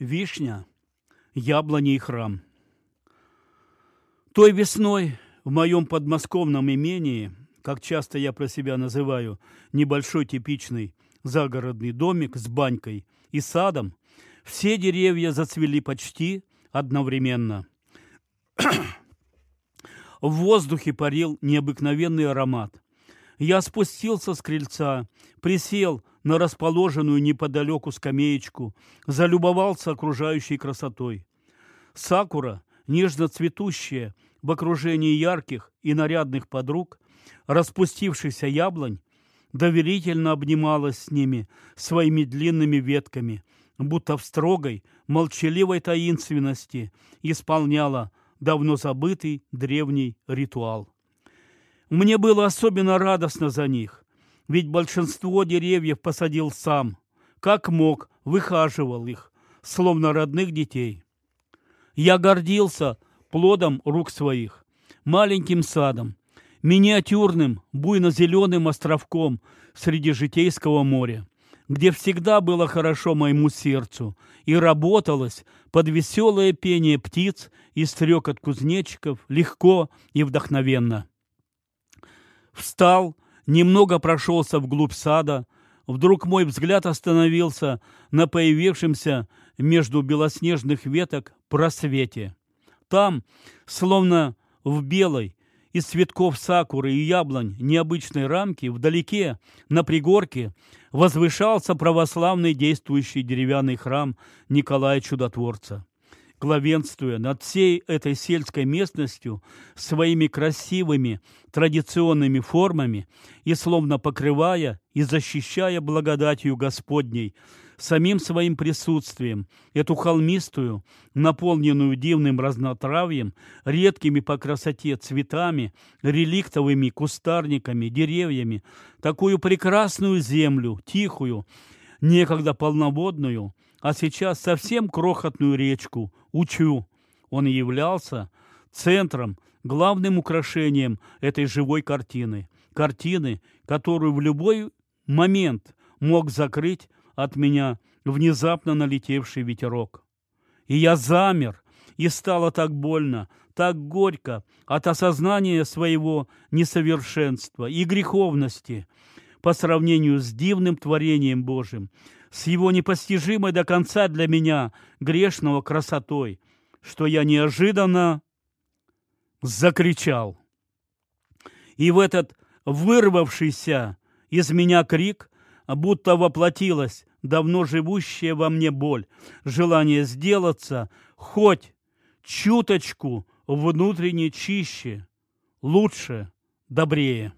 Вишня, яблони и храм. Той весной в моем подмосковном имении, как часто я про себя называю, небольшой типичный загородный домик с банькой и садом, все деревья зацвели почти одновременно. В воздухе парил необыкновенный аромат. Я спустился с крыльца, присел на расположенную неподалеку скамеечку, залюбовался окружающей красотой. Сакура, нежно цветущая в окружении ярких и нарядных подруг, распустившихся яблонь, доверительно обнималась с ними своими длинными ветками, будто в строгой, молчаливой таинственности исполняла давно забытый древний ритуал. Мне было особенно радостно за них, ведь большинство деревьев посадил сам, как мог, выхаживал их, словно родных детей. Я гордился плодом рук своих, маленьким садом, миниатюрным, буйно-зеленым островком среди житейского моря, где всегда было хорошо моему сердцу и работалось под веселое пение птиц и стрекот кузнечиков легко и вдохновенно. Встал, немного прошелся вглубь сада, вдруг мой взгляд остановился на появившемся между белоснежных веток просвете. Там, словно в белой, из цветков сакуры и яблонь необычной рамки вдалеке, на пригорке, возвышался православный действующий деревянный храм Николая Чудотворца. Главенствуя над всей этой сельской местностью своими красивыми традиционными формами и словно покрывая и защищая благодатью Господней самим своим присутствием эту холмистую, наполненную дивным разнотравьем, редкими по красоте цветами, реликтовыми кустарниками, деревьями, такую прекрасную землю, тихую, некогда полноводную, а сейчас совсем крохотную речку Учу. Он являлся центром, главным украшением этой живой картины. Картины, которую в любой момент мог закрыть от меня внезапно налетевший ветерок. И я замер, и стало так больно, так горько от осознания своего несовершенства и греховности по сравнению с дивным творением Божьим, с его непостижимой до конца для меня грешного красотой, что я неожиданно закричал. И в этот вырвавшийся из меня крик будто воплотилась давно живущая во мне боль, желание сделаться хоть чуточку внутренне чище, лучше, добрее.